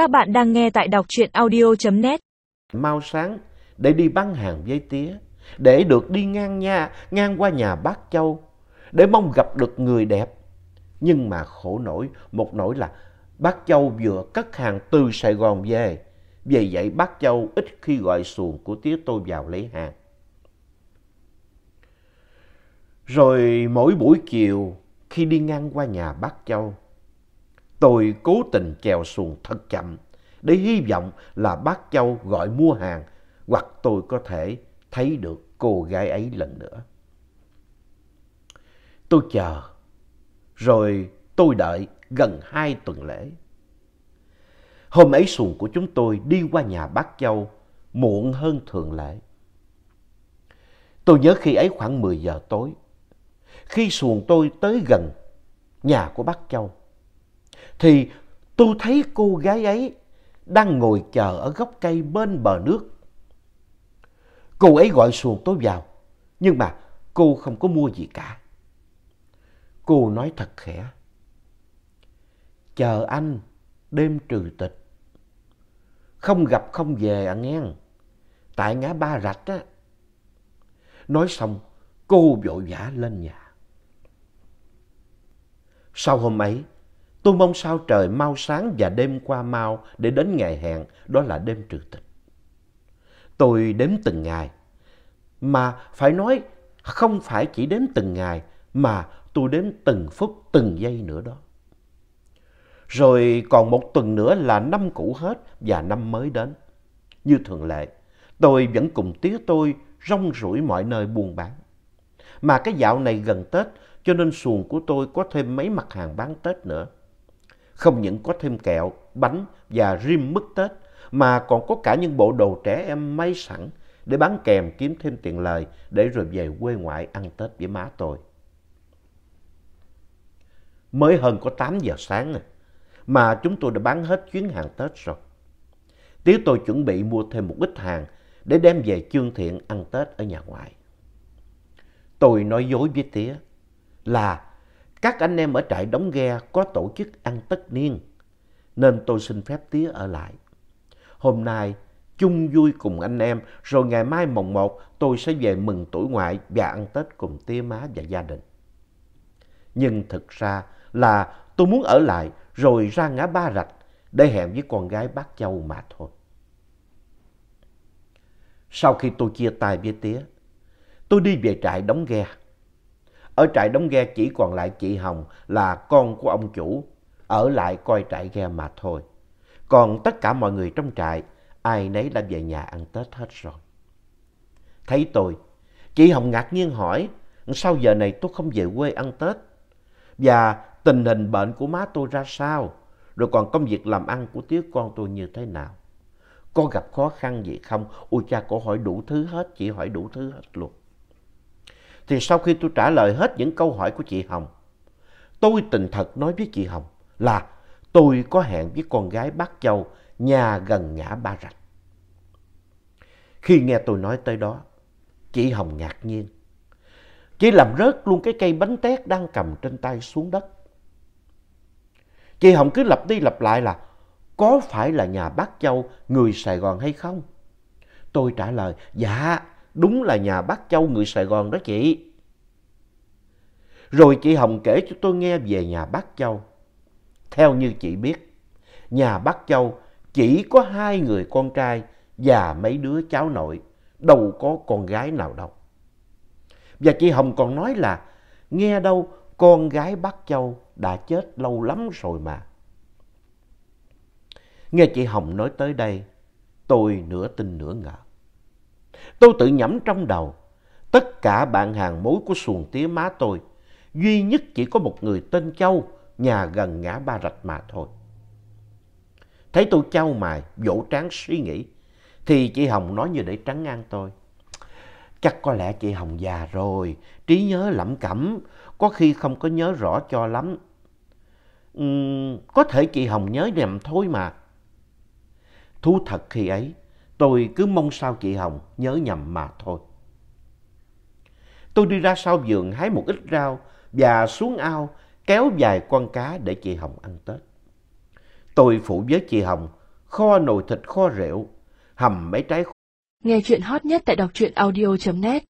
Các bạn đang nghe tại đọc truyện audio.net. Mau sáng để đi bán hàng với tía, để được đi ngang nha, ngang qua nhà bác Châu, để mong gặp được người đẹp. Nhưng mà khổ nổi, một nỗi là bác Châu vừa cất hàng từ Sài Gòn về. Vì vậy bác Châu ít khi gọi xuồng của tía tôi vào lấy hàng. Rồi mỗi buổi chiều khi đi ngang qua nhà bác Châu, tôi cố tình chèo xuồng thật chậm để hy vọng là bác Châu gọi mua hàng hoặc tôi có thể thấy được cô gái ấy lần nữa. Tôi chờ, rồi tôi đợi gần hai tuần lễ. Hôm ấy xuồng của chúng tôi đi qua nhà bác Châu muộn hơn thường lệ. Tôi nhớ khi ấy khoảng 10 giờ tối. Khi xuồng tôi tới gần nhà của bác Châu, thì tôi thấy cô gái ấy đang ngồi chờ ở gốc cây bên bờ nước. Cô ấy gọi xuồng tôi vào, nhưng mà cô không có mua gì cả. Cô nói thật khẽ. Chờ anh, đêm trừ tịch. Không gặp không về à nghe. Tại ngã ba rạch á. Nói xong, cô vội vã lên nhà. Sau hôm ấy, tôi mong sao trời mau sáng và đêm qua mau để đến ngày hẹn, đó là đêm trừ tịch. Tôi đếm từng ngày, mà phải nói không phải chỉ đếm từng ngày, mà tôi đếm từng phút, từng giây nữa đó. Rồi còn một tuần nữa là năm cũ hết và năm mới đến. Như thường lệ, tôi vẫn cùng tía tôi rong rủi mọi nơi buôn bán. Mà cái dạo này gần Tết cho nên xuồng của tôi có thêm mấy mặt hàng bán Tết nữa. Không những có thêm kẹo, bánh và rim mứt Tết mà còn có cả những bộ đồ trẻ em may sẵn để bán kèm kiếm thêm tiền lời để rồi về quê ngoại ăn Tết với má tôi. Mới hơn có 8 giờ sáng à, mà chúng tôi đã bán hết chuyến hàng Tết rồi. Tiếu tôi chuẩn bị mua thêm một ít hàng để đem về chương thiện ăn Tết ở nhà ngoại. Tôi nói dối với tía là các anh em ở trại đóng ghe có tổ chức ăn tất niên, nên tôi xin phép tía ở lại. Hôm nay chung vui cùng anh em, rồi ngày mai mồng một tôi sẽ về mừng tuổi ngoại và ăn Tết cùng tía má và gia đình. Nhưng thực ra là tôi muốn ở lại rồi ra ngã ba rạch để hẹn với con gái bác Châu mà thôi. Sau khi tôi chia tay với tía, tôi đi về trại đóng ghe. Ở trại đóng ghe chỉ còn lại chị Hồng là con của ông chủ, ở lại coi trại ghe mà thôi. Còn tất cả mọi người trong trại, ai nấy đã về nhà ăn Tết hết rồi. Thấy tôi, chị Hồng ngạc nhiên hỏi, sao giờ này tôi không về quê ăn Tết? Và tình hình bệnh của má tôi ra sao? Rồi còn công việc làm ăn của tía con tôi như thế nào? Có gặp khó khăn gì không? Ôi cha, cô hỏi đủ thứ hết, chị hỏi đủ thứ hết luôn. Thì sau khi tôi trả lời hết những câu hỏi của chị Hồng, tôi tình thật nói với chị Hồng là tôi có hẹn với con gái bác Châu nhà gần ngã ba rạch. Khi nghe tôi nói tới đó, chị Hồng ngạc nhiên. Chị làm rớt luôn cái cây bánh tét đang cầm trên tay xuống đất. Chị Hồng cứ lặp đi lặp lại là có phải là nhà bác Châu người Sài Gòn hay không? Tôi trả lời, dạ, đúng là nhà bác Châu người Sài Gòn đó chị. Rồi chị Hồng kể cho tôi nghe về nhà bác Châu. Theo như chị biết, nhà bác Châu chỉ có hai người con trai và mấy đứa cháu nội, đâu có con gái nào đâu. Và chị Hồng còn nói là nghe đâu con gái bác Châu đã chết lâu lắm rồi mà. Nghe chị Hồng nói tới đây, tôi nửa tin nửa ngờ. Tôi tự nhẩm trong đầu, tất cả bạn hàng mối của xuồng tía má tôi, duy nhất chỉ có một người tên Châu, nhà gần ngã ba rạch mà thôi. Thấy tôi trao mài, vỗ trán suy nghĩ, thì chị Hồng nói như để trắng ngang tôi. Chắc có lẽ chị Hồng già rồi, trí nhớ lẩm cẩm, có khi không có nhớ rõ cho lắm. Uhm, có thể chị Hồng nhớ nhầm thôi mà. Thú thật khi ấy, tôi cứ mong sao chị Hồng nhớ nhầm mà thôi. Tôi đi ra sau vườn hái một ít rau và xuống ao kéo vài con cá để chị Hồng ăn Tết. Tôi phụ với chị Hồng kho nồi thịt kho rượu, hầm mấy trái Nghe chuyện hot nhất tại đọc truyện audio.net